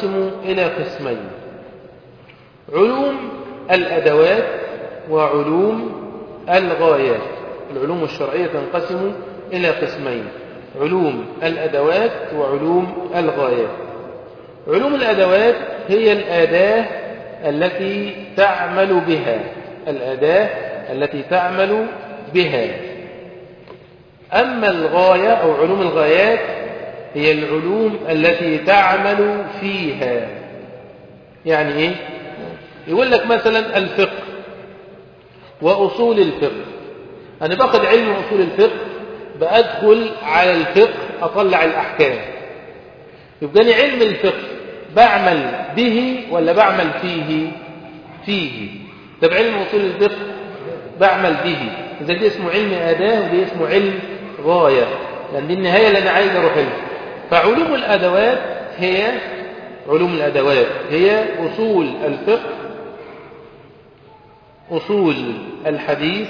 تنقسم إلى قسمين علوم الأدوات وعلوم الغايات. العلوم الشرعية تنقسم إلى قسمين علوم الأدوات وعلوم الغايات. علوم الأدوات هي الأداة التي تعمل بها الأداة التي تعمل بها. أما الغاية أو علوم الغايات هي العلوم التي تعمل فيها. يعني إيه؟ يقول لك مثلا الفقه وأصول الفقه. أنا باخد علم أصول الفقه بأدخل على الفقه أطلع الأحكام. يبقى أنا علم الفقه بعمل به ولا بعمل فيه؟ فيه. طب علم أصول الفقه بعمل به. إذا دي اسمه علم أداة ودي اسمه علم غاية. لأن دي النهاية اللي أنا عايز أروح لها. فعلوم الأدوات هي علوم الأدوات هي أصول الفقه أصول الحديث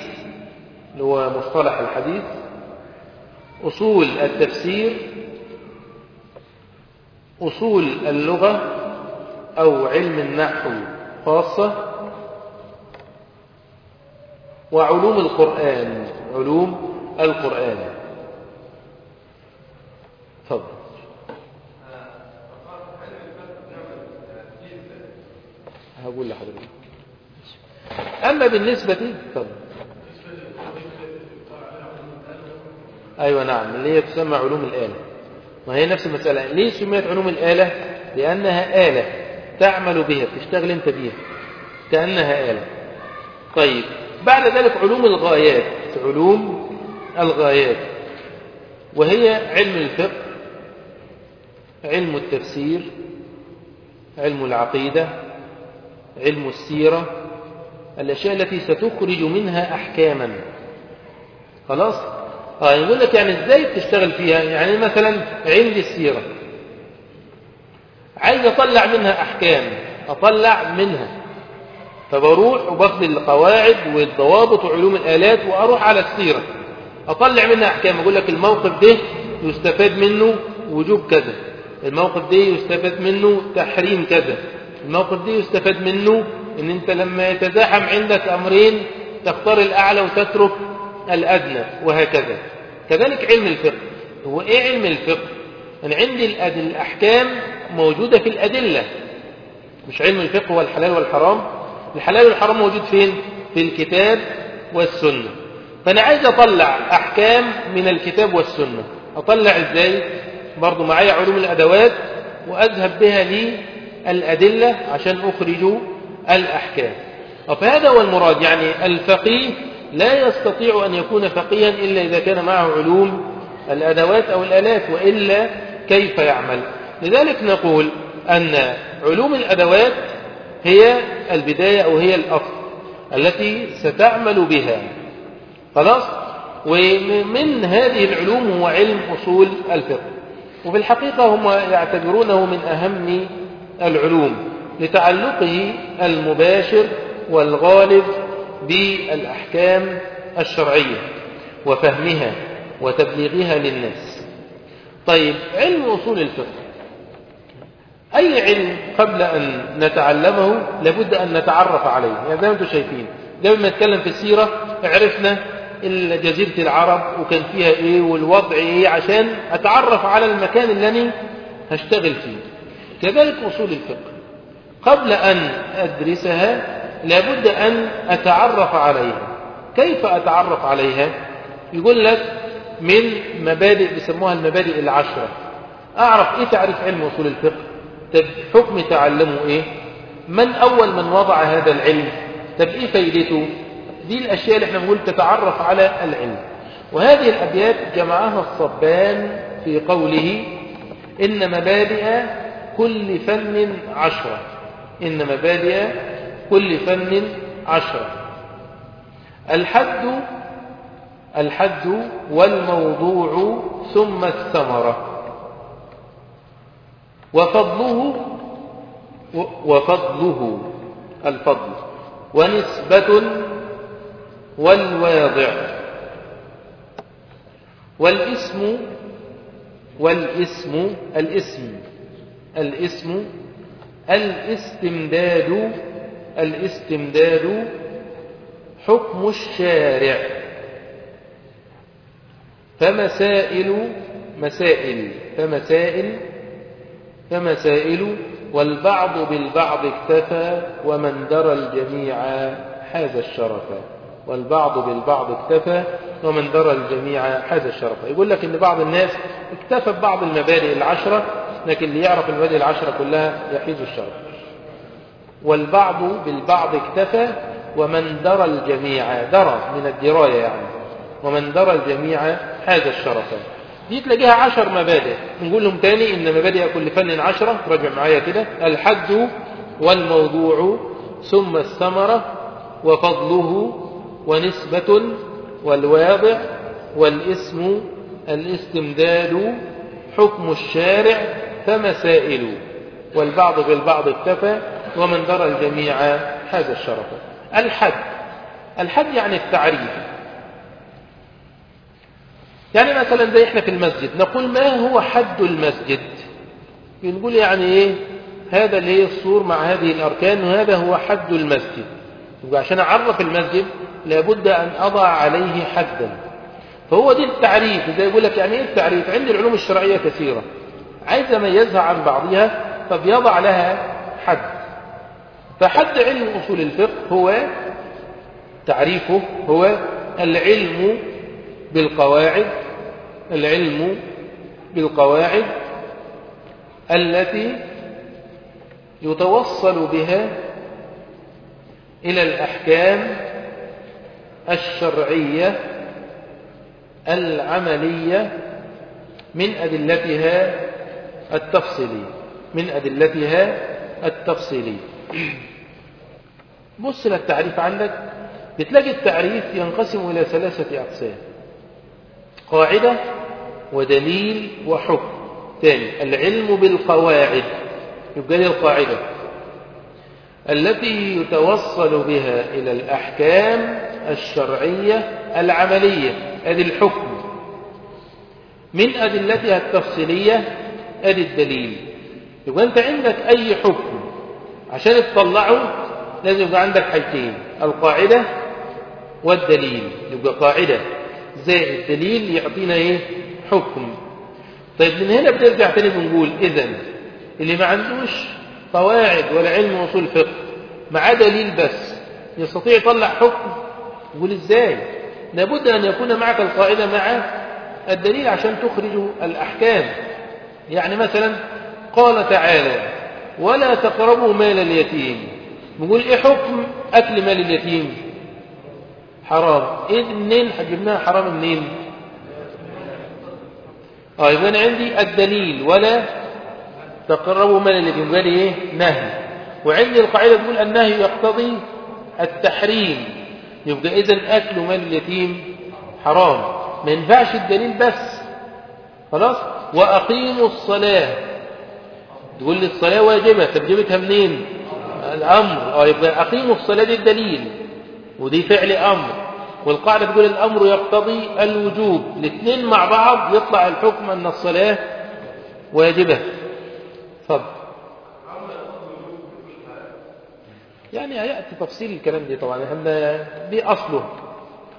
اللي هو مصطلح الحديث أصول التفسير أصول اللغة أو علم النحو خاصة وعلوم القرآن علوم القرآن. تفضل. هقول لحضرتك. أما بالنسبة تفضل أيوة نعم اللي هي تسمى علوم الآلة. وهي نفس المسألة. ليه سميت علوم الآلة؟ لأنها آلة تعمل بها تشتغل أنت بها كأنها آلة. طيب بعد ذلك علوم الغايات. علوم الغايات. وهي علم الفقه علم التفسير علم العقيدة علم السيرة الأشياء التي ستخرج منها أحكاما. خلاص؟ آه يقول لك يعني إزاي تشتغل فيها؟ يعني مثلا عندي السيرة. عايز أطلع منها أحكام أطلع منها. فبروح وباخد القواعد والضوابط وعلوم الآلات وأروح على السيرة. أطلع منها أحكام أقول لك الموقف ده يستفاد منه وجوب كذا. الموقف ده يستفاد منه تحريم كذا. الموقف ده يستفاد منه إن أنت لما يتزاحم عندك أمرين تختار الأعلى وتترك الأدنى وهكذا. كذلك علم الفقه. هو إيه علم الفقه؟ أنا عندي الأحكام موجودة في الأدلة. مش علم الفقه هو الحلال والحرام؟ الحلال والحرام موجود فين؟ في الكتاب والسنة. فأنا عايز أطلع أحكام من الكتاب والسنة. أطلع إزاي؟ برضو معايا علوم الأدوات وأذهب بها لي الأدلة عشان أخرج الأحكام. فهذا هو المراد يعني الفقيه لا يستطيع أن يكون فقيها إلا إذا كان معه علوم الأدوات أو الآلات وإلا كيف يعمل؟ لذلك نقول أن علوم الأدوات هي البداية أو هي الأصل التي ستعمل بها. خلاص؟ ومن هذه العلوم هو علم أصول الفقه. وفي الحقيقة هم يعتبرونه من أهم العلوم لتعلقه المباشر والغالب بالأحكام الشرعية وفهمها وتبليغها للناس. طيب علم أصول الفقه. أي علم قبل أن نتعلمه لابد أن نتعرف عليه؟ يعني زي ما أنتم شايفين قبل ما نتكلم في السيرة عرفنا جزيرة العرب وكان فيها إيه والوضع إيه عشان أتعرف على المكان اللي أنا هشتغل فيه. كذلك أصول الفقه. قبل أن أدرسها لابد أن أتعرف عليها. كيف أتعرف عليها؟ يقول لك من مبادئ بيسموها المبادئ العشرة. أعرف إيه تعريف علم أصول الفقه؟ طب حكم تعلمه إيه؟ من أول من وضع هذا العلم؟ طب إيه فايدته؟ دي الأشياء اللي إحنا بنقول تتعرف على العلم. وهذه الأبيات جمعها الصبان في قوله إن مبادئ كل فن عشرة. إن مبادئ كل فن عشرة. الحد الحد والموضوع ثم الثمرة. وفضله وفضله الفضل. ونسبة والواضع. والاسم والاسم الاسم. الاسم الاستمداد الاستمداد حكم الشارع. فمسائل مسائل فمسائل فمسائل والبعض بالبعض اكتفى ومن درى الجميع حاز الشرف. والبعض بالبعض اكتفى ومن درى الجميع حاز الشرف. يقول لك إن بعض الناس اكتفى ببعض المبادئ العشرة لكن اللي يعرف المبادئ العشرة كلها يحيز الشرف والبعض بالبعض اكتفى ومن درى الجميع درى من الدراية يعني ومن درى الجميع حاز الشرف. دي تلاقيها عشر مبادئ. نقول لهم تاني إن مبادئ كل فن عشرة. راجع معايا كده. الحد والموضوع ثم الثمرة وفضله ونسبة والواضع والاسم الاستمداد حكم الشارع فمسائل والبعض بالبعض اكتفى ومن درى الجميع هذا الشرف. الحد الحد يعني التعريف. يعني مثلا زي إحنا في المسجد نقول ما هو حد المسجد؟ بنقول يعني إيه؟ هذا اللي هي السور مع هذه الأركان وهذا هو حد المسجد. يبقى عشان أعرف المسجد لابد أن أضع عليه حدا. فهو دي التعريف زي يقول لك يعني إيه التعريف؟ عند العلوم الشرعية كثيرة. عايز يميزها عن بعضها فبيضع لها حد. فحد علم أصول الفقه هو تعريفه هو العلم بالقواعد العلم بالقواعد التي يتوصل بها إلى الأحكام الشرعية العملية من أدلتها التفصيلية من أدلتها التفصيلية بص للتعريف عندك؟ بتلاقي التعريف ينقسم إلى ثلاثة أقسام قاعدة ودليل وحكم. ثاني العلم بالقواعد. يبقى لي القاعدة. التي يتوصل بها إلى الأحكام الشرعية العملية هذه الحكم. من أدلتها التفصيلية أدي الدليل. يبقى أنت عندك أي حكم؟ عشان تطلعه لازم يبقى عندك حاجتين القاعدة والدليل. يبقى قاعدة زي الدليل يعطينا إيه؟ حكم. طيب من هنا بترجع تاني بنقول اذا اللي ما عندوش قواعد ولا علم اصول فقه. معاه دليل بس. يستطيع يطلع حكم؟ يقول إزاي؟ لابد أن يكون معك القاعدة مع الدليل عشان تخرج الأحكام. يعني مثلا قال تعالى ولا تقربوا مال اليتيم. بنقول إيه حكم أكل مال اليتيم؟ حرام. إيه منين جبناها حرام منين آه يبقى أنا عندي الدليل. ولا تقربوا مال اليتيم. قال إيه؟ نهي. وعندي القاعدة تقول النهي يقتضي التحريم. يبقى إذا أكل مال اليتيم حرام. ما ينفعش الدليل بس. خلاص؟ وأقيموا الصلاة. تقول لي الصلاة واجبة طب جبتها منين؟ الأمر. آه يبقى أقيموا الصلاة دي الدليل ودي فعل أمر. والقاعدة تقول الأمر يقتضي الوجوب. الاثنين مع بعض يطلع الحكم أن الصلاة واجبة. فضل يعني هيأتي تفصيل الكلام دي طبعا. هذا دي أصله.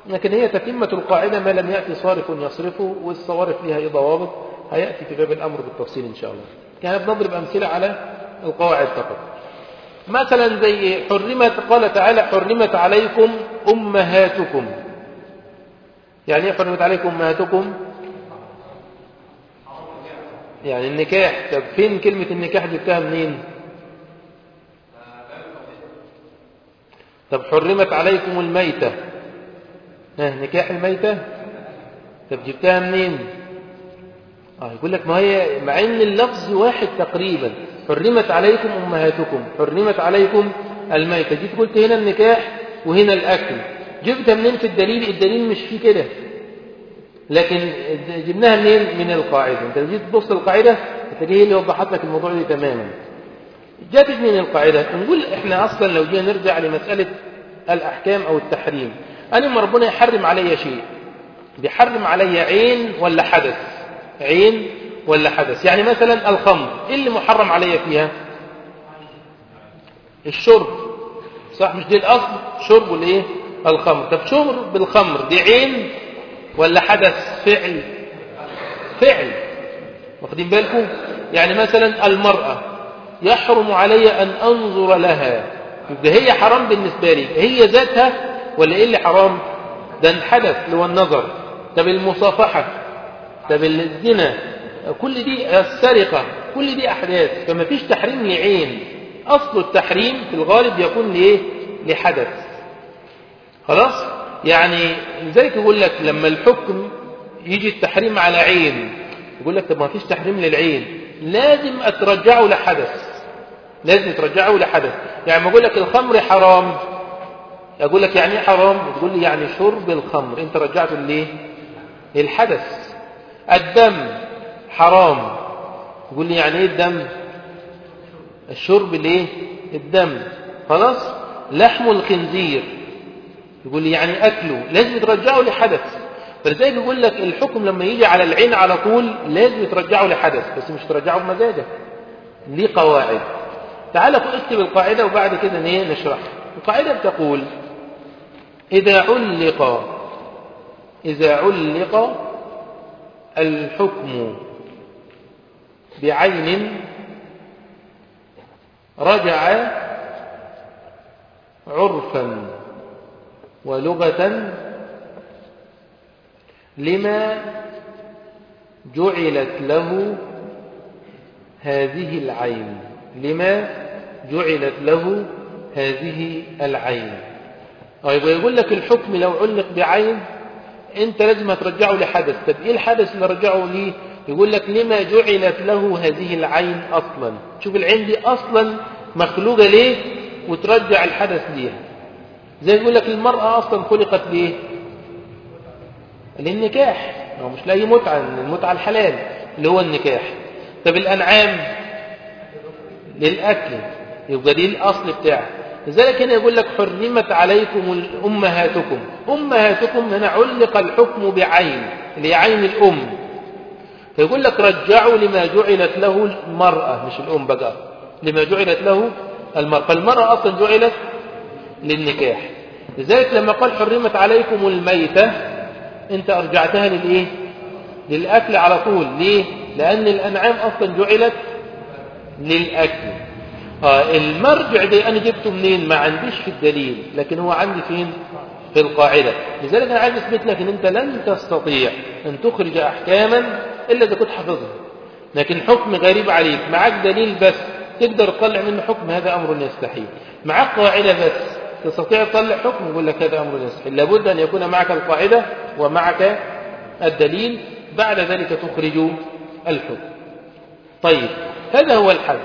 لكن هي تتمة القاعدة ما لم يأتي صارف يصرفه والصوارف لها ضوابط هيأتي في باب الأمر بالتفصيل إن شاء الله. كان بنضرب أمثلة على القواعد فقط. مثلا زي حرمت قال تعالى حرمت عليكم أمهاتكم. يعني إيه حرمت عليكم أمهاتكم؟ يعني النكاح. طب فين كلمة النكاح جبتها منين؟ طب حرمت عليكم الميتة. ها نكاح الميتة؟ طب جبتها منين؟ آه يقول لك ما هي مع إن اللفظ واحد تقريبا حرمت عليكم أمهاتكم حرمت عليكم الميتة. جيت قلت هنا النكاح وهنا الأكل. جبتها منين في الدليل؟ الدليل مش فيه كده. لكن جبناها منين؟ من القاعدة. انت جيت تبص القاعدة هتلاقيه اللي وضحت لك الموضوع دي تماما. جات من القاعدة. نقول إحنا أصلا لو جينا نرجع لمسألة الأحكام أو التحريم. أنا ما ربنا يحرم علي شيء. بيحرم علي عين ولا حدث؟ عين ولا حدث. يعني مثلا الخمر إيه اللي محرم عليا فيها؟ الشرب. صح مش دي الأصل؟ شرب الايه الخمر. طب شرب الخمر دي عين ولا حدث؟ فعل. فعل. واخدين بالكم؟ يعني مثلا المرأة يحرم علي أن أنظر لها. يبقى هي حرام بالنسبة لي. هي ذاتها ولا إيه اللي حرام؟ ده الحدث اللي هو النظر. طب المصافحة. طب الزنا كل دي السرقة كل دي أحداث فما فيش تحريم لعين أصل التحريم في الغالب يكون لإيه؟ لحدث. خلاص؟ يعني لذلك يقول لك لما الحكم يجي التحريم على عين يقول لك طب ما فيش تحريم للعين. لازم أترجعه لحدث. لازم ترجعه لحدث. يعني ما أقول لك الخمر حرام. أقول لك يعني إيه حرام؟ تقول لي يعني شرب الخمر. أنت رجعته ليه للحدث. الدم حرام. تقول لي يعني إيه الدم؟ الشرب ليه؟ الدم. خلاص؟ لحم الخنزير. يقول لي يعني أكله. لازم ترجعه لحدث. فلذلك يقول لك الحكم لما يجي على العين على طول لازم ترجعه لحدث. بس مش ترجعه بمزاجك ليه قواعد؟ تعال اكتب القاعدة وبعد كده نشرح. القاعدة بتقول إذا علق إذا علق الحكم بعين رجع عرفا ولغة لما جعلت له هذه العين لما جعلت له هذه العين. طيب يقول لك الحكم لو علق بعين انت لازم ترجعه لحدث. طب إيه الحدث اللي رجعه ليه؟ يقول لك لما جعلت له هذه العين أصلا. شوف العين دي أصلا مخلوقة ليه؟ وترجع الحدث ليها. زي يقول لك المرأة أصلا خلقت ليه؟ للنكاح. هو مش لاقي متعة المتعة الحلال اللي هو النكاح. طب الأنعام؟ للأكل. يبقى دي الأصل بتاعه لذلك هنا يقول لك حرمت عليكم أمهاتكم. أمهاتكم هنا علق الحكم بعين اللي هي عين الأم. فيقول لك رجعوا لما جعلت له المرأة مش الأم بقى لما جعلت له المرأة. فالمرأة أصلا جعلت للنكاح. لذلك لما قال حرمت عليكم الميتة أنت أرجعتها للإيه؟ للأكل على طول. ليه؟ لأن الأنعام أصلا جعلت للأكل. المرجع ده أنا جبته منين؟ ما عنديش في الدليل لكن هو عندي فين؟ في القاعدة. لذلك أنا عايز أثبت لك إن أنت لن تستطيع أن تخرج أحكاما إلا إذا كنت حافظها. لكن حكم غريب عليك. معاك دليل بس. تقدر تطلع منه حكم هذا أمر يستحيل. معاك قاعدة بس. تستطيع تطلع حكم يقول لك هذا أمر يستحيل. لابد أن يكون معك القاعدة ومعك الدليل. بعد ذلك تخرج الحكم. طيب هذا هو الحد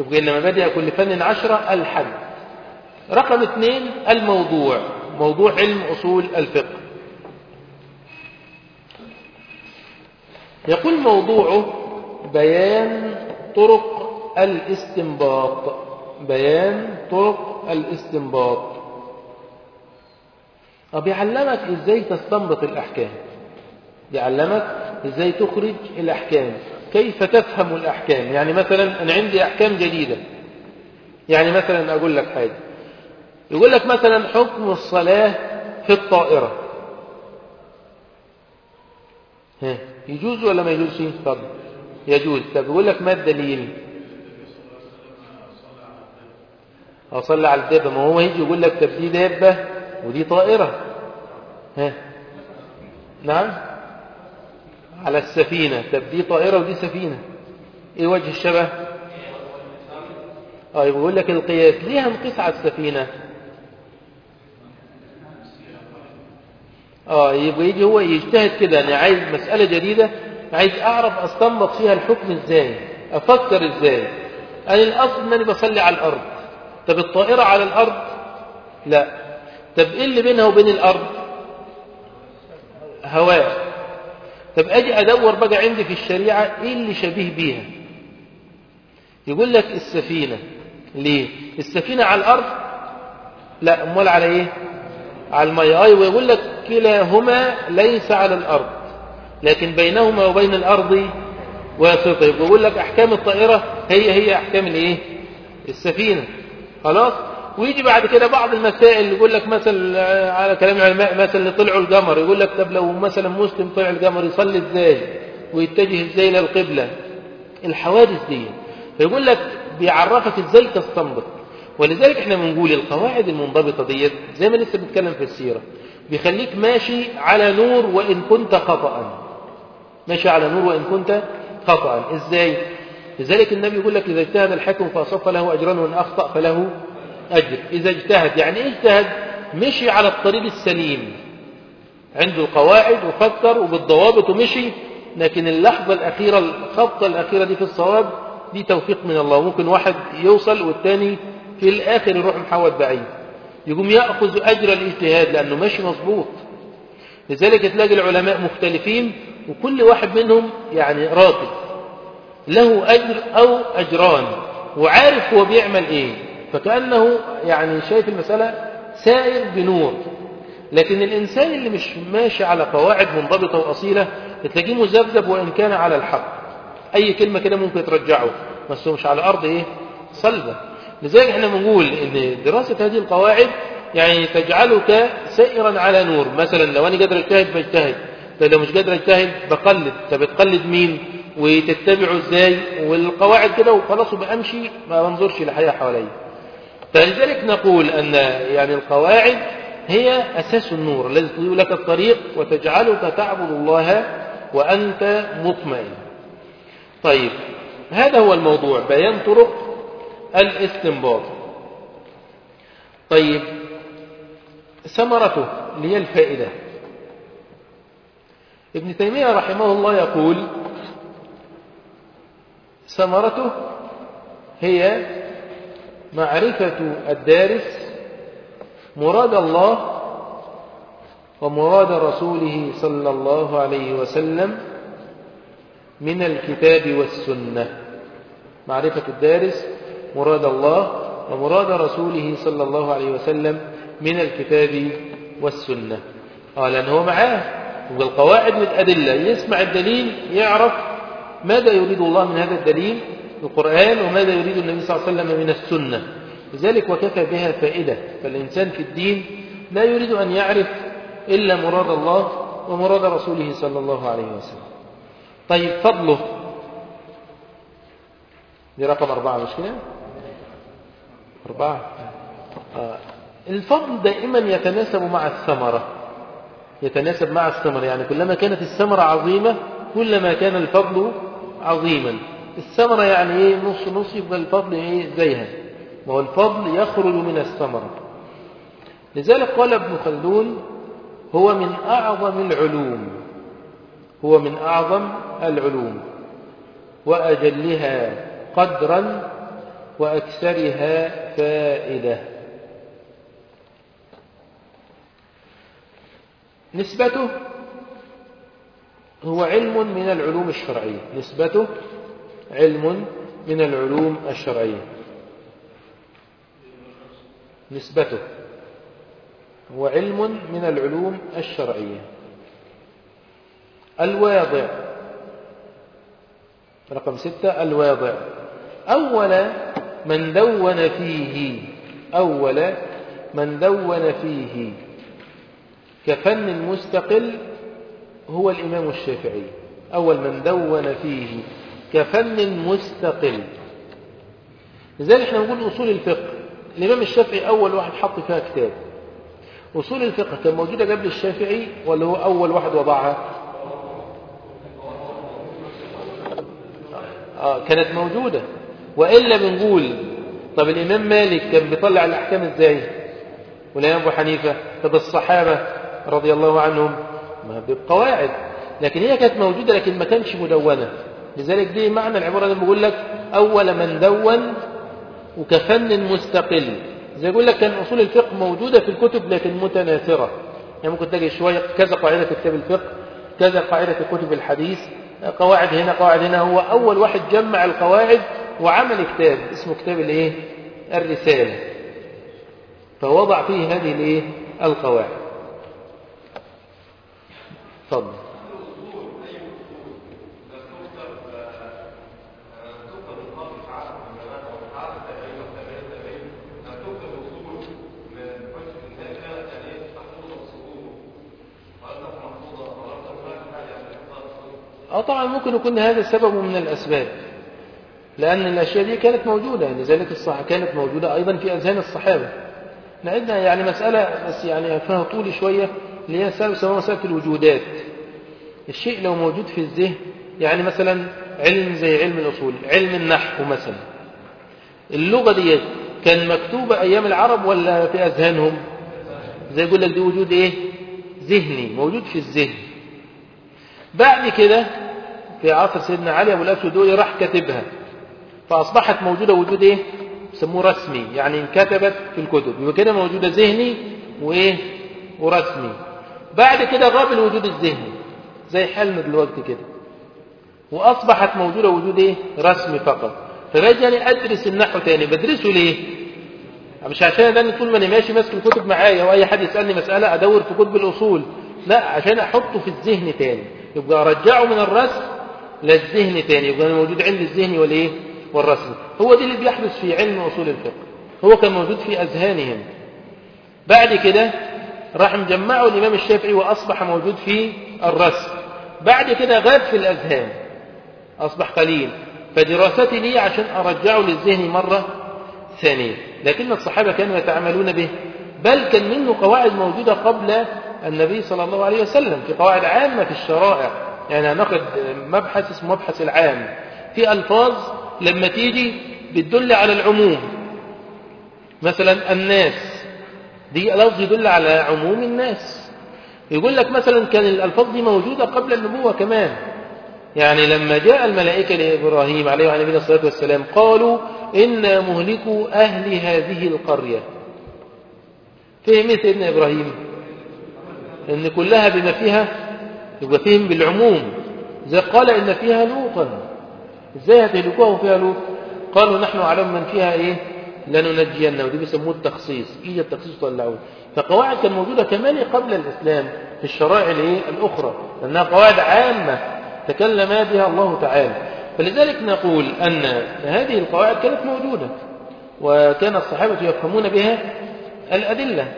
تبقى إن مبادئ؟ كل فن عشرة الحد رقم اثنين الموضوع موضوع علم أصول الفقه. يقول موضوعه بيان طرق الاستنباط بيان طرق الاستنباط. بيعلمك إزاي تستنبط الأحكام؟ بيعلمك إزاي تخرج الأحكام؟ كيف تفهم الأحكام؟ يعني مثلا أنا عندي أحكام جديدة. يعني مثلا أقول لك حاجة. يقول لك مثلا حكم الصلاة في الطائرة. ها يجوز ولا ما يجوزش اتفضل يجوز. طب يقول لك ما الدليل؟ أصلي على الدابة. ما هو يجي يقول لك طب دي دابة ودي طائرة. ها نعم؟ على السفينة. طب دي طائرة ودي سفينة. إيه وجه الشبه؟ آه يقول لك القياس. ليه هنقيس على السفينة. آه يبقى يجي هو يجتهد كده أنا عايز مسألة جديدة عايز أعرف أستنبط فيها الحكم إزاي أفكر إزاي. أنا الأصل انني بصلي على الأرض. طب الطائرة على الأرض؟ لا. طب إيه اللي بينها وبين الأرض؟ هواء. طب أجي أدور بقى عندي في الشريعة إيه اللي شبيه بيها؟ يقول لك السفينة. ليه؟ السفينة على الأرض؟ لا أمال على إيه؟ على المياه أيوه يقول لك كلاهما ليس على الأرض لكن بينهما وبين الأرض واسطة. يبقى يقول لك أحكام الطائرة هي هي أحكام الإيه؟ السفينة. خلاص؟ ويجي بعد كده بعض المسائل يقول لك مثلا على كلام العلماء مثلا اللي طلعوا القمر يقول لك طب لو مثلا مسلم طلع القمر يصلي إزاي؟ ويتجه إزاي للقبلة الحوادث دي. فيقول لك بيعرفك إزاي تستنبط. ولذلك إحنا بنقول القواعد المنضبطة ديت زي ما لسه بنتكلم في السيرة بيخليك ماشي على نور وإن كنت خطأ. ماشي على نور وإن كنت خطأ. إزاي؟ لذلك النبي يقول لك إذا اجتهد الحكم فأصاب فله أجران وإن أخطأ فله أجر. إذا اجتهد يعني إيه اجتهد؟ مشي على الطريق السليم. عنده القواعد وفكر وبالضوابط ومشي لكن اللحظة الأخيرة الخبطة الأخيرة دي في الصواب دي توفيق من الله. ممكن واحد يوصل والتاني في الآخر يروح محود بعيد. يقوم يأخذ أجر الاجتهاد لأنه ماشي مظبوط. لذلك تلاقي العلماء مختلفين وكل واحد منهم يعني راقب له أجر أو أجران وعارف هو بيعمل إيه. فكأنه يعني شايف المسألة سائر بنور. لكن الإنسان اللي مش ماشي على قواعد منضبطة وأصيلة تلاقيه مذبذب وإن كان على الحق. أي كلمة كده ممكن ترجعه بس هو مش على أرض إيه؟ صلبة. لذلك إحنا بنقول إن دراسة هذه القواعد يعني تجعلك سائرا على نور. مثلا لو أنا قادر أجتهد بجتهد لو مش قادر أجتهد بقلد. طب بتقلد مين؟ وتتبعه إزاي؟ والقواعد كده وخلاص وبأمشي ما بنظرش لحياة حواليا. فلذلك نقول أن يعني القواعد هي أساس النور الذي تضيء لك الطريق وتجعلك تعبد الله وأنت مطمئن. طيب هذا هو الموضوع بيان طرق الاستنباط. طيب ثمرته اللي هي الفائدة. ابن تيمية رحمه الله يقول ثمرته هي معرفة الدارس مراد الله ومراد رسوله صلى الله عليه وسلم من الكتاب والسنة. معرفة الدارس مراد الله ومراد رسوله صلى الله عليه وسلم من الكتاب والسنة. قال أنه هو معاه. والقواعد من الأدلة. يسمع الدليل يعرف ماذا يريد الله من هذا الدليل. القرآن وماذا يريد النبي صلى الله عليه وسلم من السنة. لذلك وكفى بها فائدة. فالإنسان في الدين لا يريد أن يعرف إلا مراد الله ومراد رسوله صلى الله عليه وسلم. طيب فضله. دي رقم أربعة مش كده؟ أربعة. آه. الفضل دائما يتناسب مع الثمرة. يتناسب مع الثمرة. يعني كلما كانت الثمرة عظيمة كلما كان الفضل عظيما. الثمرة يعني إيه؟ نص نص يبقى الفضل إيه؟ زيها. ما هو الفضل يخرج من الثمرة. لذلك قال ابن خلدون هو من أعظم العلوم. هو من أعظم العلوم. وأجلها قدرا وأكثرها فائدة. نسبته هو علم من العلوم الشرعية. نسبته علم من العلوم الشرعية. نسبته. هو علم من العلوم الشرعية. الواضع. رقم ستة الواضع. أول من دون فيه. أول من دون فيه. كفن مستقل هو الإمام الشافعي. أول من دون فيه. كفن مستقل. لذلك إحنا نقول أصول الفقه. الإمام الشافعي أول واحد حط فيها كتاب. أصول الفقه كان موجودة قبل الشافعي ولا هو أول واحد وضعها؟ آه كانت موجودة. وإلا بنقول طب الإمام مالك كان بيطلع الأحكام إزاي؟ والإمام أبو حنيفة طب الصحابة رضي الله عنهم. ما بقواعد. لكن هي كانت موجودة لكن ما كانش مدونة. لذلك دي معنى العبارة اللي بقول لك أول من دون وكفن مستقل. زي يقول لك كان أصول الفقه موجودة في الكتب لكن متناثرة. يعني ممكن تلاقي شوية كذا قاعدة في كتاب الفقه كذا قاعدة في كتب الحديث قواعد هنا قواعد هنا. هو أول واحد جمع القواعد وعمل كتاب اسمه كتاب الإيه؟ الرسالة. فوضع فيه هذه الإيه؟ القواعد. تفضل. آه طبعا ممكن يكون هذا سبب من الأسباب لأن الأشياء دي كانت موجودة لذلك الصحة كانت موجودة أيضا في أذهان الصحابة. نعدنا يعني مسألة بس يعني فيها طول شوية اللي هي سواء مسألة الوجودات. الشيء لو موجود في الذهن يعني مثلا علم زي علم الأصول علم النحو مثلا. اللغة دي كان مكتوبة أيام العرب ولا في أذهانهم؟ زي يقول لك دي وجود إيه؟ ذهني موجود في الذهن. بعد كده في عصر سيدنا علي أبو الأسود دولي راح كاتبها فأصبحت موجودة وجود إيه؟ يسموه رسمي يعني انكتبت في الكتب يبقى كده موجودة ذهني وإيه؟ ورسمي. بعد كده غاب الوجود الذهني زي حالنا دلوقتي كده. وأصبحت موجودة وجود إيه؟ رسمي فقط. فرجعني أدرس النحو تاني. بدرسه ليه؟ مش عشان ده طول ما أنا ماشي ماسك الكتب معايا واي حد يسألني مسألة أدور في كتب الأصول لا عشان أحطه في الذهن تاني. يبقى ارجعه من الرسم للذهن تاني يبقى موجود عندي الذهن والإيه؟ والرسم. هو دي اللي بيحدث في علم اصول الفقه. هو كان موجود في أذهانهم. بعد كده راح مجمعه الإمام الشافعي وأصبح موجود في الرسم. بعد كده غاب في الأذهان. أصبح قليل. فدراستي لي عشان أرجعه للذهن مرة ثانية. لكن الصحابة كانوا يتعاملون به. بل كان منه قواعد موجودة قبل النبي صلى الله عليه وسلم في قواعد عامة في الشرائع. يعني هناخد مبحث اسمه مبحث العام. في ألفاظ لما تيجي بتدل على العموم. مثلا الناس. دي لفظ يدل على عموم الناس. يقول لك مثلا كان الألفاظ دي موجودة قبل النبوة كمان. يعني لما جاء الملائكة لإبراهيم عليه وعلى نبينا الصلاة والسلام قالوا إنا مهلكوا أهل هذه القرية. فهم سيدنا إبراهيم؟ إن كلها بما فيها يبقى فهم بالعموم. زي قال إن فيها لوطا إزاي هتهلكوها وفيها لوط؟ قالوا نحن أعلم من فيها إيه؟ لننجينه. ودي بيسموه التخصيص. إيه التخصيص طلعوه فقواعد كانت موجودة كمان قبل الإسلام في الشرائع الإيه؟ الأخرى. لأنها قواعد عامة تكلم بها الله تعالى. فلذلك نقول أن هذه القواعد كانت موجودة وكان الصحابة يفهمون بها الأدلة.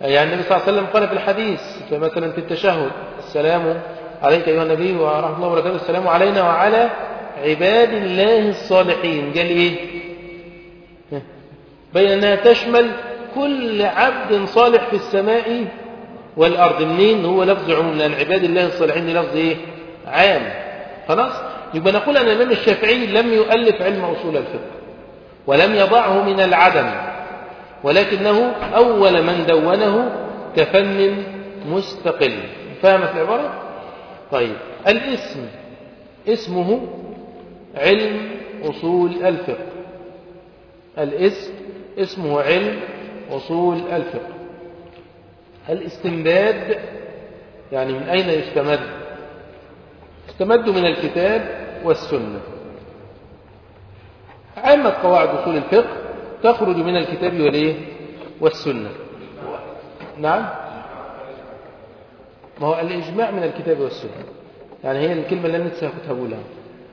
يعني النبي صلى الله عليه وسلم قال في الحديث فمثلا في التشهد السلام عليك أيها النبي ورحمة الله وبركاته السلام علينا وعلى عباد الله الصالحين. قال إيه؟ بين أنها تشمل كل عبد صالح في السماء والأرض. منين؟ هو لفظ عموم لأن عباد الله الصالحين لفظ إيه؟ عام. خلاص؟ يبقى نقول أن الإمام الشافعي لم يؤلف علم أصول الفقه ولم يضعه من العدم. ولكنه أول من دونه كفن مستقل. فهمت العبارة؟ طيب الاسم اسمه علم أصول الفقه. الاسم اسمه علم أصول الفقه. الاستمداد يعني من أين يستمد؟ يستمد من الكتاب والسنة. عامة قواعد أصول الفقه تخرج من الكتاب والإيه؟ والسنة. نعم؟ ما هو الإجماع من الكتاب والسنة. يعني هي الكلمة اللي أنا هقولها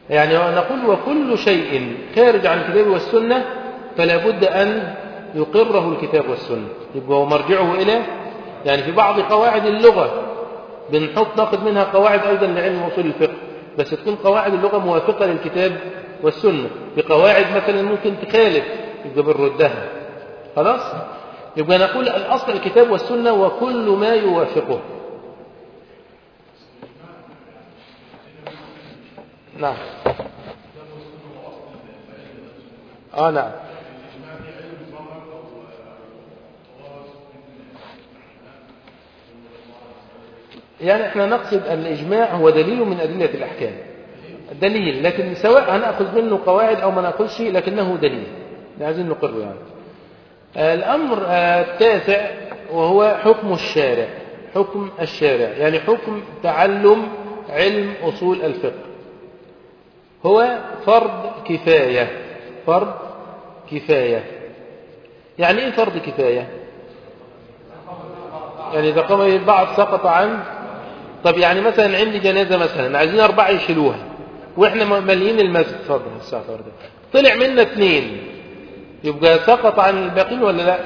يعني نقول وكل شيء خارج عن الكتاب والسنة فلا بد أن يقره الكتاب والسنة. يبقى هو مرجعه إلى يعني في بعض قواعد اللغة. بنحط ناخذ منها قواعد أيضا لعلم أصول الفقه. بس تكون قواعد اللغة موافقة للكتاب والسنة. بقواعد مثلا ممكن تخالف يبقى بنردها خلاص؟ يبقى نقول الأصل الكتاب والسنة وكل ما يوافقه. نعم. آه نعم. يعني إحنا نقصد الإجماع هو دليل من أدلة الأحكام. دليل لكن سواء هنأخذ منه قواعد أو ما نأخذش لكنه دليل. عايزين نقره يعني. الأمر التاسع وهو حكم الشارع حكم الشارع يعني حكم تعلم علم أصول الفقه. هو فرض كفاية فرض كفاية. يعني إيه فرض كفاية؟ يعني إذا قام البعض سقط عن طب يعني مثلا عندي جنازة مثلا عايزين أربعة يشيلوها وإحنا ماليين المسجد. اتفضل الساعة طلع منا اثنين. يبقى سقط عن الباقين ولا لا؟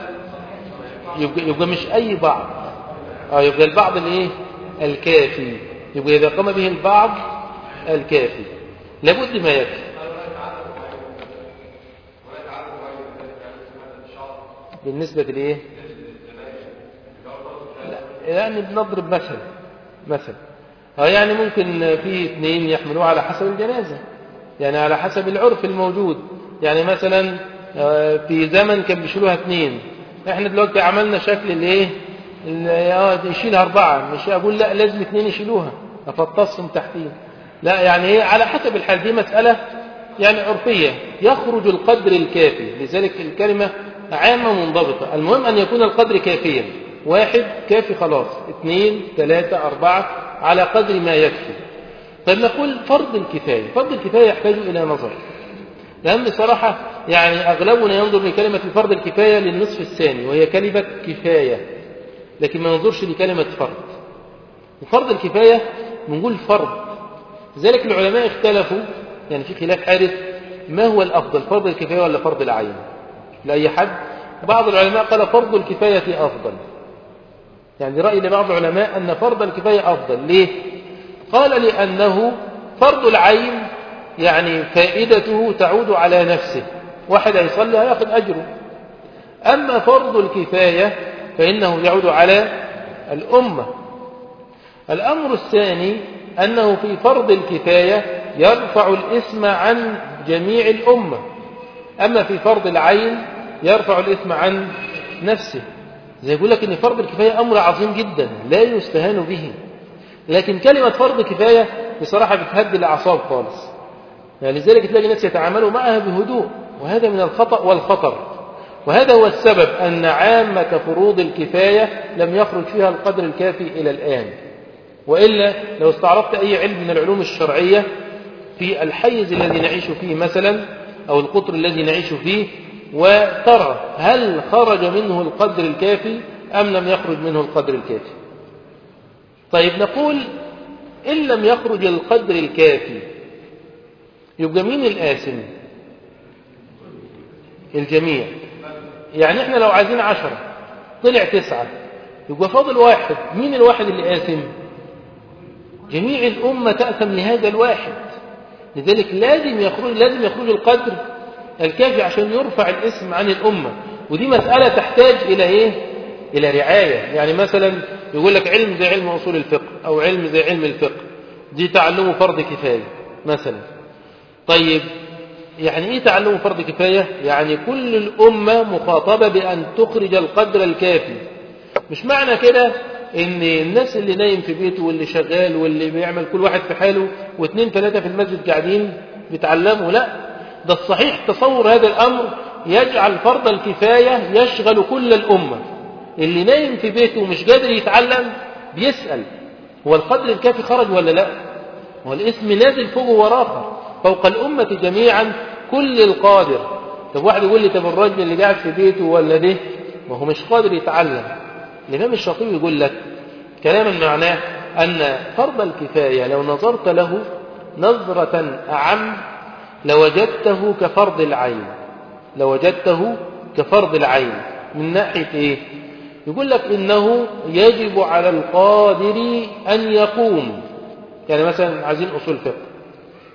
يبقى, يبقى مش أي بعض. آه يبقى البعض الايه الكافي. يبقى إذا قام به البعض الكافي. لابد ما يكفي. بالنسبة لإيه؟ يعني بنضرب مثل مثل. آه يعني ممكن في اثنين يحملوه على حسب الجنازة. يعني على حسب العرف الموجود. يعني مثلا آه، في زمن كان بيشيلوها اثنين إحنا دلوقتي عملنا شكل الايه؟ آه يشيلها اربعة. مش أقول لا لازم اثنين يشيلوها. افطسهم تحتين. لا يعني إيه؟ على حسب الحال. دي مسألة يعني عرفية. يخرج القدر الكافي. لذلك الكلمة عامة منضبطة. المهم أن يكون القدر كافيا. واحد كافي خلاص. اثنين ثلاثة أربعة على قدر ما يكفي. طيب نقول فرض الكفاية. فرض الكفاية يحتاج إلى نظر. لأن بصراحة يعني أغلبنا ينظر لكلمة فرض الكفاية للنصف الثاني وهي كلمة كفاية لكن ما ينظرش لكلمة فرض وفرض الكفاية بنقول فرض لذلك العلماء اختلفوا يعني في خلاف حادث ما هو الأفضل فرض الكفاية ولا فرض العين؟ لأي حد؟ بعض العلماء قال فرض الكفاية أفضل. يعني رأي لبعض العلماء أن فرض الكفاية أفضل. ليه؟ قال لأنه فرض العين يعني فائدته تعود على نفسه واحد هيصلي هياخد أجره. أما فرض الكفاية فإنه يعود على الأمة. الأمر الثاني أنه في فرض الكفاية يرفع الإثم عن جميع الأمة. أما في فرض العين يرفع الإثم عن نفسه. زي يقول لك أن فرض الكفاية أمر عظيم جدا لا يستهان به. لكن كلمة فرض كفاية بصراحة بتهدي الأعصاب خالص. يعني لذلك تلاقي الناس يتعاملوا معها بهدوء. وهذا من الخطأ والخطر. وهذا هو السبب أن عامة فروض الكفاية لم يخرج فيها القدر الكافي إلى الآن. وإلا لو استعرضت أي علم من العلوم الشرعية في الحيز الذي نعيش فيه مثلا أو القطر الذي نعيش فيه وترى هل خرج منه القدر الكافي أم لم يخرج منه القدر الكافي. طيب نقول إن لم يخرج القدر الكافي يبقى مين الآثم؟ الجميع. يعني إحنا لو عايزين عشرة طلع تسعة يبقى فاضل واحد. مين الواحد اللي آثم؟ جميع الأمة تأثم لهذا الواحد. لذلك لازم يخرج لازم يخرج القدر الكافي عشان يرفع الاسم عن الأمة. ودي مسألة تحتاج إلى إيه؟ إلى رعاية. يعني مثلا يقول لك علم زي علم أصول الفقه أو علم زي علم الفقه. دي تعلمه فرض كفاية مثلا. طيب يعني إيه تعلمه فرض كفاية؟ يعني كل الأمة مخاطبة بأن تخرج القدر الكافي. مش معنى كده إن الناس اللي نايم في بيته واللي شغال واللي بيعمل كل واحد في حاله واثنين ثلاثة في المسجد قاعدين بيتعلموا؟ لا. ده الصحيح تصور هذا الأمر يجعل فرض الكفاية يشغل كل الأمة. اللي نايم في بيته ومش قادر يتعلم بيسأل هو القدر الكافي خرج ولا لا؟ هو الاسم نازل فوق وراخر فوق الأمة جميعا كل القادر. طب واحد يقول لي طب الراجل اللي قاعد في بيته ولا ده ما هو مش قادر يتعلم. الإمام الشاطبي يقول لك كلاما معناه أن فرض الكفاية لو نظرت له نظرة أعم لوجدته كفرض العين. لوجدته كفرض العين. من ناحية إيه؟ يقول لك إنه يجب على القادر أن يقوم. يعني مثلا عايزين أصول فقه.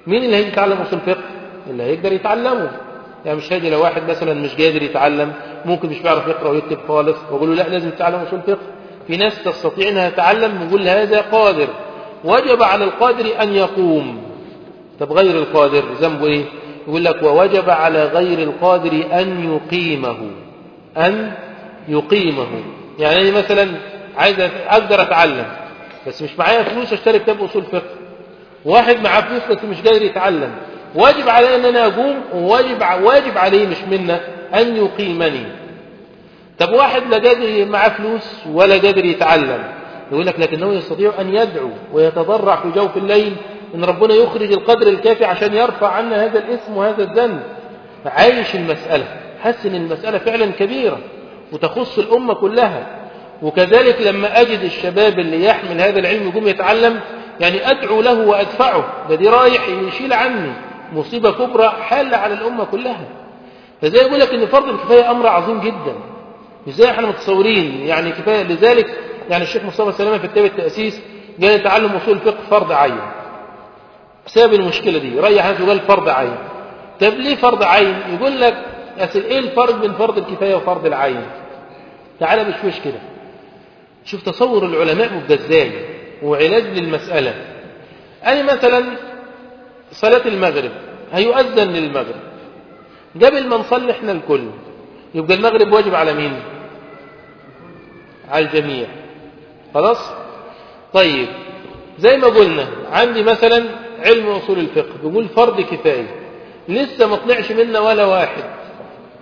مين اللي هيجي يتعلم أصول فقه اللي هيقدر يتعلمه. يعني مش هاجي لو واحد مثلا مش قادر يتعلم ممكن مش بيعرف يقرأ ويكتب خالص وأقول له لا لازم تتعلم أصول فقه في ناس تستطيع إنها تتعلم نقول هذا قادر. وجب على القادر أن يقوم. طب غير القادر ذنبه إيه؟ يقول لك ووجب على غير القادر أن يقيمه. أن يقيمه. يعني أنا مثلا عايز أقدر أتعلم بس مش معايا فلوس أشتري كتاب أصول فقه واحد معاه فلوس بس مش قادر يتعلم. واجب علي أن أنا أقوم وواجب واجب عليه مش منا أن يقيمني. طب واحد لا قادر معاه فلوس ولا قادر يتعلم. يقول لك لكنه يستطيع أن يدعو ويتضرع في جوف الليل إن ربنا يخرج القدر الكافي عشان يرفع عنا هذا الاسم وهذا الذنب. عايش المسألة. حس إن المسألة فعلا كبيرة وتخص الأمة كلها. وكذلك لما أجد الشباب اللي يحمل هذا العلم يقوم يتعلم يعني أدعو له وأدفعه. ده رايح يشيل عني مصيبة كبرى حالة على الأمة كلها. فزي يقول لك إن فرض الكفاية أمر عظيم جدا. زي إحنا متصورين. يعني كفاية لذلك يعني الشيخ مصطفى سلامة في كتاب التأسيس قال تعلم أصول الفقه فرض عين. بسبب المشكلة دي. ريح نفسه قال فرض عين. طب ليه فرض عين؟ يقول لك أسل إيه الفرق بين فرض الكفاية وفرض العين؟ تعال بشويش كده شوف تصور العلماء مبقى إزاي؟ وعلاج للمسألة. أنا مثلا صلاة المغرب هيؤذن للمغرب. قبل ما نصلي إحنا الكل يبقى المغرب واجب على مين؟ على الجميع. خلاص؟ طيب زي ما قلنا عندي مثلا علم أصول الفقه بيقول فرض كفايه لسه ما طلعش منا ولا واحد.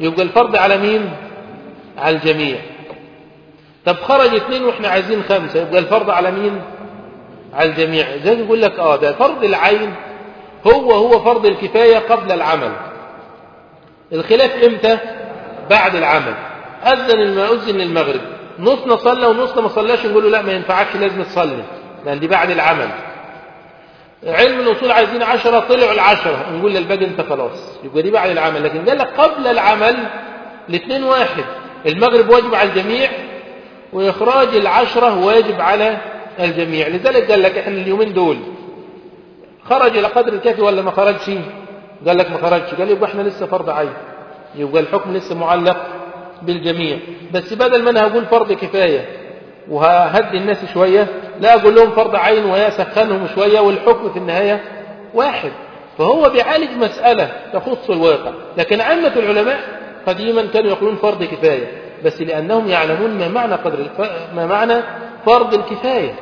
يبقى الفرض على مين؟ على الجميع. طب خرج اثنين وإحنا عايزين خمسة يبقى الفرض على مين؟ على الجميع. زي يقول لك آه ده فرض العين. هو هو فرض الكفاية قبل العمل. الخلاف إمتى؟ بعد العمل. أذن المؤذن للمغرب نصنا صلى ونصنا ما صلاش نقول له لا ما ينفعكش لازم تصلي. لأن دي بعد العمل. علم الأصول عايزين عشرة طلعوا العشرة. نقول للباقي أنت خلاص. يبقى دي بعد العمل. لكن قال لك قبل العمل الاثنين واحد. المغرب واجب على الجميع وإخراج العشرة واجب على الجميع. لذلك قال لك إحنا اليومين دول خرج إلى قدر الكافي ولا ما خرجش؟ قال لك ما خرجش. قال يبقى إحنا لسه فرض عين. يبقى الحكم لسه معلق بالجميع. بس بدل ما أنا هقول فرض كفاية وههدي الناس شوية لا أقول لهم فرض عين ويسخنهم شوية والحكم في النهاية واحد. فهو بيعالج مسألة تخص الواقع. لكن عامة العلماء قديما كانوا يقولون فرض كفاية. بس لأنهم يعلمون ما معنى قدر الف... ما معنى فرض الكفاية.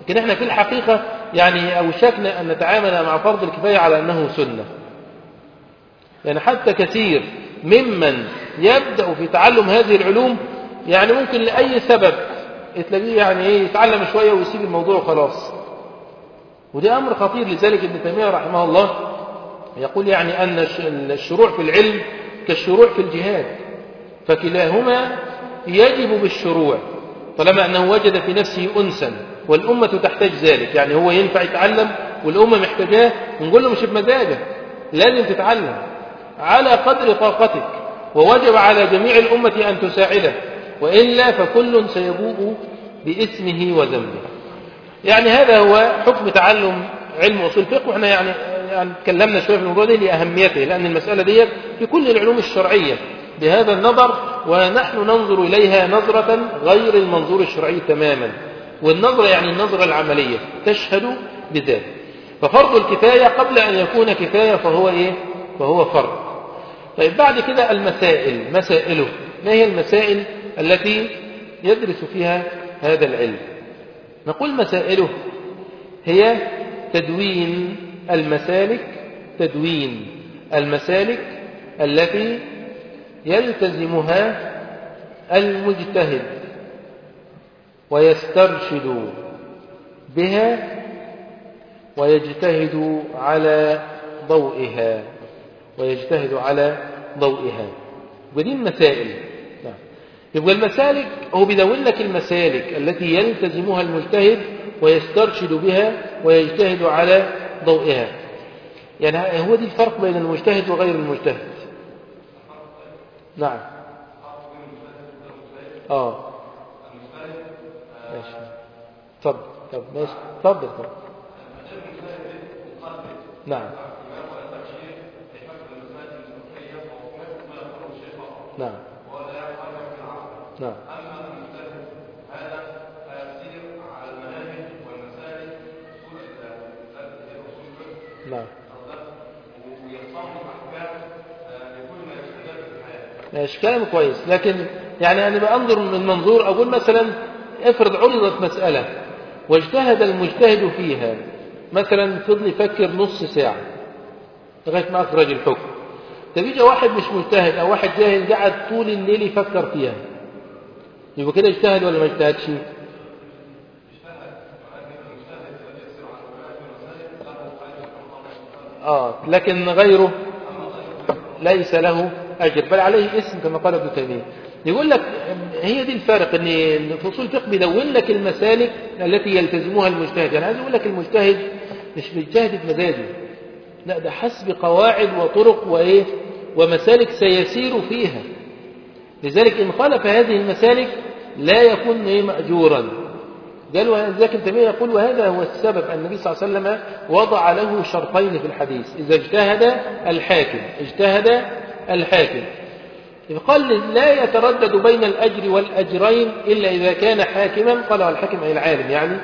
لكن إحنا في الحقيقة يعني أوشكنا أن نتعامل مع فرض الكفاية على أنه سنة. يعني حتى كثير ممن يبدأ في تعلم هذه العلوم يعني ممكن لأي سبب تلاقيه يعني إيه يتعلم شوية ويسيب الموضوع وخلاص. وده أمر خطير. لذلك ابن تيمية رحمه الله يقول يعني أن الشروع في العلم كالشروع في الجهاد. فكلاهما يجب بالشروع. طالما أنه وجد في نفسه أنسا والأمة تحتاج ذلك يعني هو ينفع يتعلم والأمة محتاجاه ونقول له مش بمزاجك لازم تتعلم. على قدر طاقتك ووجب على جميع الأمة أن تساعده وإلا فكل سيبوء بإسمه وذنبه. يعني هذا هو حكم تعلم علم أصول الفقه وإحنا يعني, يعني تكلمنا شوية في الموضوع ده لأهميته لأن المسألة دي في كل العلوم الشرعية. بهذا النظر ونحن ننظر إليها نظرة غير المنظور الشرعي تماما. والنظرة يعني النظرة العملية تشهد بذلك. ففرض الكفاية قبل أن يكون كفاية فهو إيه؟ فهو فرض. طيب بعد كده المسائل مسائله ما هي المسائل التي يدرس فيها هذا العلم؟ نقول مسائله هي تدوين المسالك تدوين المسالك التي يلتزمها المجتهد ويسترشد بها ويجتهد على ضوئها ويجتهد على ضوئها. ودي المسائل. نعم. يبقى المسالك هو بيدون لك المسالك التي يلتزمها المجتهد ويسترشد بها ويجتهد على ضوئها. يعني هو دي الفرق بين المجتهد وغير المجتهد. نعم. آه. ماشي. اتفضل طب ماشي. اتفضل اتفضل نعم. نعم. نعم. نعم. ماشي كلام كويس. لكن يعني أنا بأنظر من منظور أقول مثلا افرض عرضت مسألة واجتهد المجتهد فيها. مثلا فضل يفكر نص ساعة لغاية ما أخرج الحكم. طب يجي واحد مش مجتهد أو واحد جاهل قعد طول الليل يفكر فيها. يبقى كده اجتهد ولا ما اجتهدش؟ آه لكن غيره ليس له أجر بل عليه اسم كما قال ابن تيمية. يقول لك هي دي الفارق إن في اصول الفقه بيدون لك المسالك التي يلتزمها المجتهد. يعني عايز يقول لك المجتهد مش بيجتهد بمزاجه لا ده حسب قواعد وطرق وإيه ومسالك سيسير فيها. لذلك إن خالف هذه المسالك لا يكون إيه مأجورا. وذلك ابن تيمية يقول وهذا هو السبب أن النبي صلى الله عليه وسلم وضع له شرطين في الحديث. إذا اجتهد الحاكم اجتهد الحاكم. قال لا يتردد بين الأجر والأجرين إلا إذا كان حاكما قال الحاكم أي العالم يعني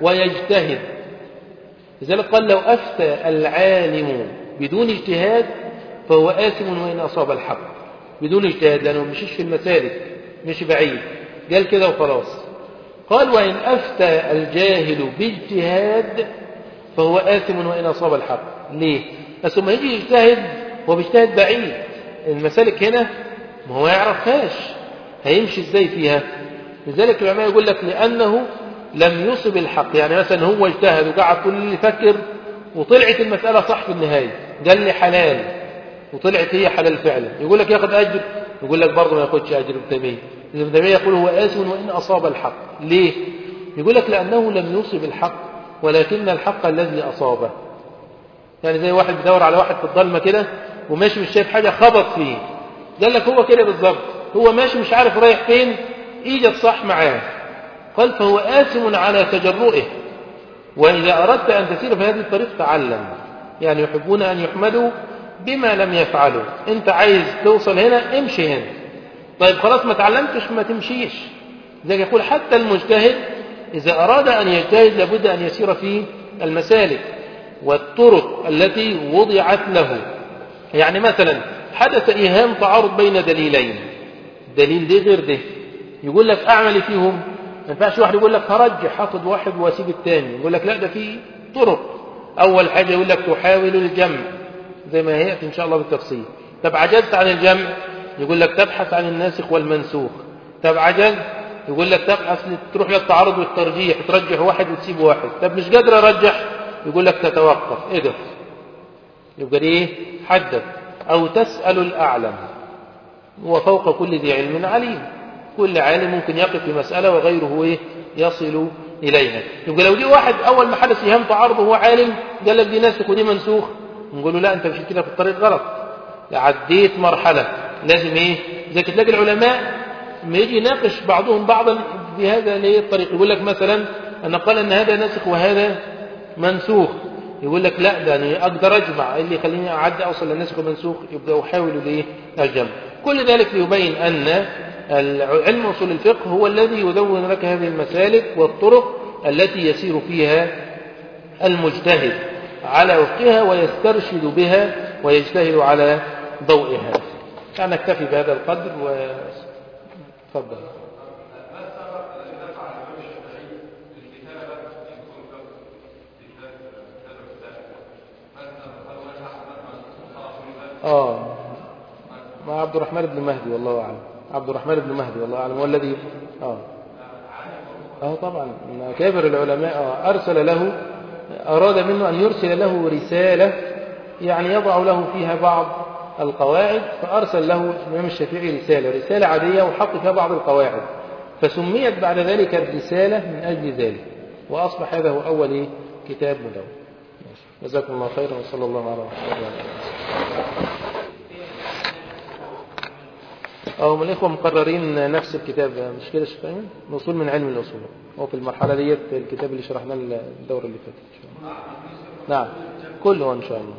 ويجتهد. لذلك قال لو أفتى العالم بدون اجتهاد فهو آثم وإن أصاب الحق. بدون اجتهاد لأنه مشيش في المسالك مش بعيد. قال كده وخلاص. قال وإن أفتى الجاهل باجتهاد فهو آثم وإن أصاب الحق. ليه؟ بس ما يجي يجتهد هو بيجتهد بعيد. المسالك هنا ما هو يعرفهاش. هيمشي إزاي فيها؟ لذلك العلماء يقول لك لأنه لم يصب الحق. يعني مثلا هو اجتهد وقعد كل اللي يفكر وطلعت المسألة صح في النهاية. قال لي حلال وطلعت هي حلال فعلا. يقول لك ياخد أجر؟ يقول لك برضه ما ياخدش أجر ابن تيمية. ابن تيمية يقول هو آسف وإن أصاب الحق. ليه؟ يقول لك لأنه لم يصب الحق ولكن الحق الذي أصابه. يعني زي واحد بيدور على واحد في الضلمة كده وماشي مش شايف حاجة خبط فيه. قال لك هو كده بالظبط هو ماشي مش عارف رايح فين ايجت صح معاه. قال فهو آثم على تجرؤه. وإذا أردت أن تسير في هذه الطريق تعلم. يعني يحبون أن يحمدوا بما لم يفعلوا. أنت عايز توصل هنا امشي هنا. طيب خلاص ما تعلمتش ما تمشيش. زي يقول حتى المجتهد إذا أراد أن يجتهد لابد أن يسير في المسالك والطرق التي وضعت له. يعني مثلا حدث إيهام تعارض بين دليلين. دليل ده غير ده يقول لك أعمل فيهم. ما ينفعش واحد يقول لك هرجح هاخد واحد واسيب الثاني. يقول لك لا ده في طرق. أول حاجة يقول لك تحاول الجمع زي ما هيأتي إن شاء الله بالتفصيل. طب عجزت عن الجمع؟ يقول لك تبحث عن الناسخ والمنسوخ. طب عجزت؟ يقول لك تبحث تروح للتعارض والترجيح ترجح واحد وتسيب واحد. طب مش قادر أرجح؟ يقول لك تتوقف. اقف يبقى إيه حدد. أو تسأل الأعلم. وفوق كل ذي علم عليم. كل عالم ممكن يقف في مسألة وغيره إيه؟ يصل إليها. يبقى لو جه واحد أول ما حدث يهم تعارض وهو عالم قال لك دي ناسخ ودي منسوخ. نقول له لا أنت مشيت كده في الطريق غلط. عديت مرحلة. لازم إيه؟ زي تلاقي العلماء ما يجي يناقش بعضهم بعضا في هذا الطريق يقول لك مثلا أنا قال أن هذا ناسخ وهذا منسوخ. يقول لك لا ده أنا أقدر أجمع اللي يخليني أعدي أوصل للنسخ والمنسوخ يبقى أحاول ليه الجمع. كل ذلك ليبين أن علم أصول الفقه هو الذي يدون لك هذه المسالك والطرق التي يسير فيها المجتهد على وفقها ويسترشد بها ويجتهد على ضوئها. نكتفي بهذا القدر وتفضل آه. مع عبد الرحمن بن مهدي والله أعلم. عبد الرحمن بن مهدي والله أعلم. هو الذي آه. آه طبعا. من اكابر العلماء آه أرسل له أراد منه أن يرسل له رسالة يعني يضع له فيها بعض القواعد فأرسل له الإمام الشافعي رسالة رسالة عادية وحط فيها بعض القواعد. فسميت بعد ذلك الرسالة من أجل ذلك وأصبح هذا هو أول كتاب مدون. جزاكم الله خيرا وصلى الله على محمد وعلى أو من الإخوة مقررين نفس الكتاب مش كده أيمن؟ الأصول من علم الأصول هو في المرحلة ديت الكتاب اللي شرحناه الدورة اللي فاتت. نعم. كله إن شاء الله.